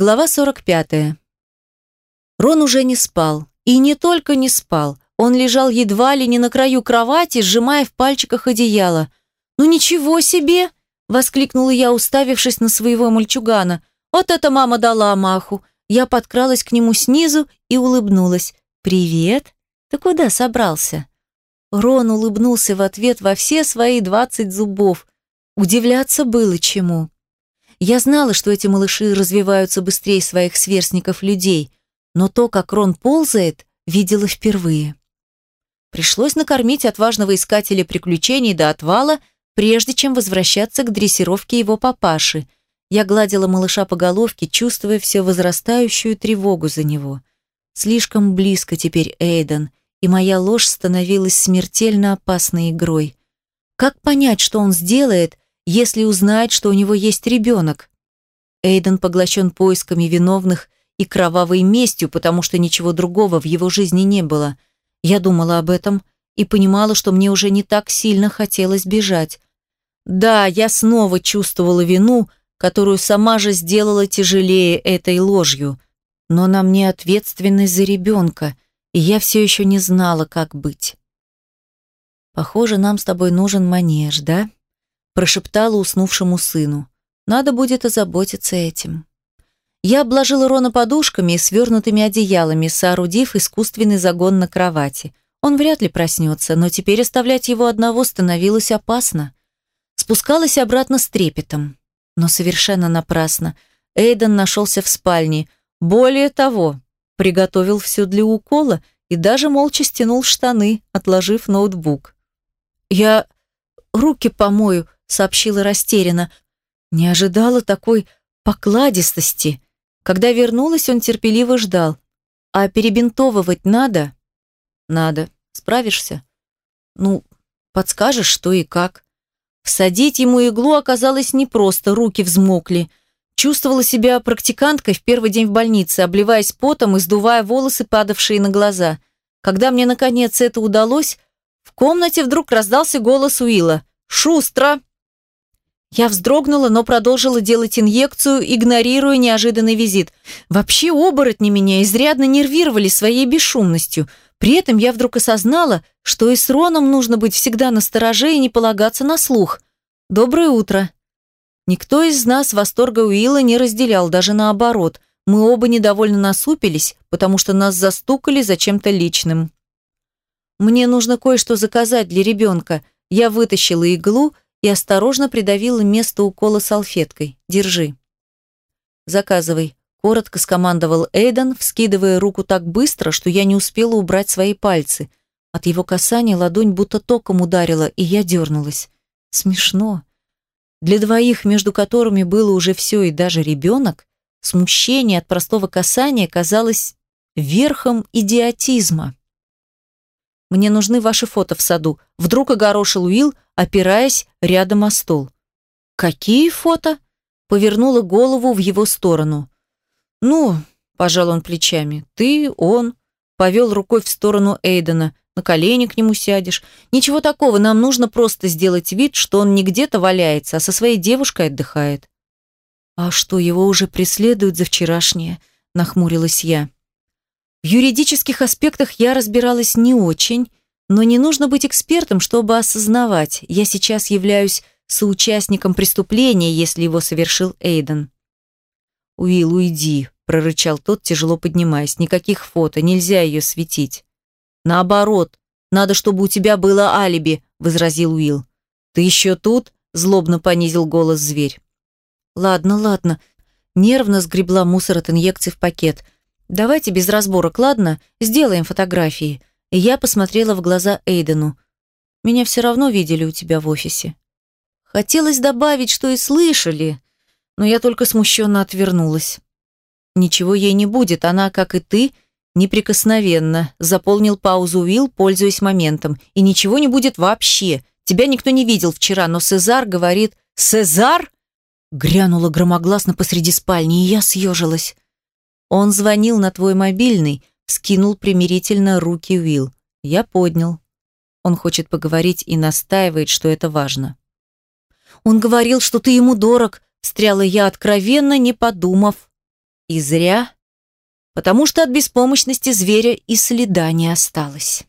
Глава 45. Рон уже не спал. И не только не спал. Он лежал едва ли не на краю кровати, сжимая в пальчиках одеяло. «Ну ничего себе!» – воскликнула я, уставившись на своего мальчугана. «Вот это мама дала маху!» Я подкралась к нему снизу и улыбнулась. «Привет! Ты куда собрался?» Рон улыбнулся в ответ во все свои двадцать зубов. Удивляться было чему. Я знала, что эти малыши развиваются быстрее своих сверстников-людей, но то, как Рон ползает, видела впервые. Пришлось накормить отважного искателя приключений до отвала, прежде чем возвращаться к дрессировке его папаши. Я гладила малыша по головке, чувствуя все возрастающую тревогу за него. Слишком близко теперь Эйден, и моя ложь становилась смертельно опасной игрой. Как понять, что он сделает, если узнает, что у него есть ребенок. Эйден поглощен поисками виновных и кровавой местью, потому что ничего другого в его жизни не было. Я думала об этом и понимала, что мне уже не так сильно хотелось бежать. Да, я снова чувствовала вину, которую сама же сделала тяжелее этой ложью, но на мне ответственность за ребенка, и я все еще не знала, как быть. Похоже, нам с тобой нужен манеж, да? Прошептала уснувшему сыну. Надо будет озаботиться этим. Я обложила Рона подушками и свернутыми одеялами, соорудив искусственный загон на кровати. Он вряд ли проснется, но теперь оставлять его одного становилось опасно. Спускалась обратно с трепетом. Но совершенно напрасно. Эйден нашелся в спальне. Более того, приготовил все для укола и даже молча стянул штаны, отложив ноутбук. «Я руки помою», сообщила растерянно. Не ожидала такой покладистости. Когда вернулась, он терпеливо ждал. А перебинтовывать надо? Надо. Справишься? Ну, подскажешь, что и как. Всадить ему иглу оказалось непросто, руки взмокли. Чувствовала себя практиканткой в первый день в больнице, обливаясь потом и сдувая волосы, падавшие на глаза. Когда мне, наконец, это удалось, в комнате вдруг раздался голос Уилла. «Шустро!» Я вздрогнула, но продолжила делать инъекцию, игнорируя неожиданный визит. Вообще оборотни меня изрядно нервировали своей бесшумностью. При этом я вдруг осознала, что и с Роном нужно быть всегда настороже и не полагаться на слух. «Доброе утро». Никто из нас восторга Уилла не разделял, даже наоборот. Мы оба недовольно насупились, потому что нас застукали за чем-то личным. «Мне нужно кое-что заказать для ребенка». Я вытащила иглу и осторожно придавила место укола салфеткой. «Держи». «Заказывай», – коротко скомандовал Эйден, вскидывая руку так быстро, что я не успела убрать свои пальцы. От его касания ладонь будто током ударила, и я дернулась. Смешно. Для двоих, между которыми было уже все и даже ребенок, смущение от простого касания казалось верхом идиотизма. Мне нужны ваши фото в саду. Вдруг огорошил Уилл, опираясь рядом о стол. Какие фото? Повернула голову в его сторону. Ну, пожал он плечами. Ты, он. Повел рукой в сторону Эйдена. На колени к нему сядешь. Ничего такого, нам нужно просто сделать вид, что он не где-то валяется, а со своей девушкой отдыхает. А что, его уже преследуют за вчерашнее? Нахмурилась я. В юридических аспектах я разбиралась не очень, но не нужно быть экспертом, чтобы осознавать, я сейчас являюсь соучастником преступления, если его совершил Эйден. «Уилл, уйди», – прорычал тот, тяжело поднимаясь. «Никаких фото, нельзя ее светить». «Наоборот, надо, чтобы у тебя было алиби», – возразил Уилл. «Ты еще тут?» – злобно понизил голос зверь. «Ладно, ладно». Нервно сгребла мусор от инъекций в пакет – Давайте без разборок, ладно? Сделаем фотографии. Я посмотрела в глаза Эйдену. Меня все равно видели у тебя в офисе. Хотелось добавить, что и слышали, но я только смущенно отвернулась. Ничего ей не будет, она, как и ты, неприкосновенна. Заполнил паузу Уилл, пользуясь моментом. И ничего не будет вообще. Тебя никто не видел вчера, но Сезар говорит... «Сезар?» Грянула громогласно посреди спальни, и я съежилась. Он звонил на твой мобильный, скинул примирительно руки Уилл. Я поднял. Он хочет поговорить и настаивает, что это важно. Он говорил, что ты ему дорог, встряла я откровенно, не подумав. И зря, потому что от беспомощности зверя и следа не осталось.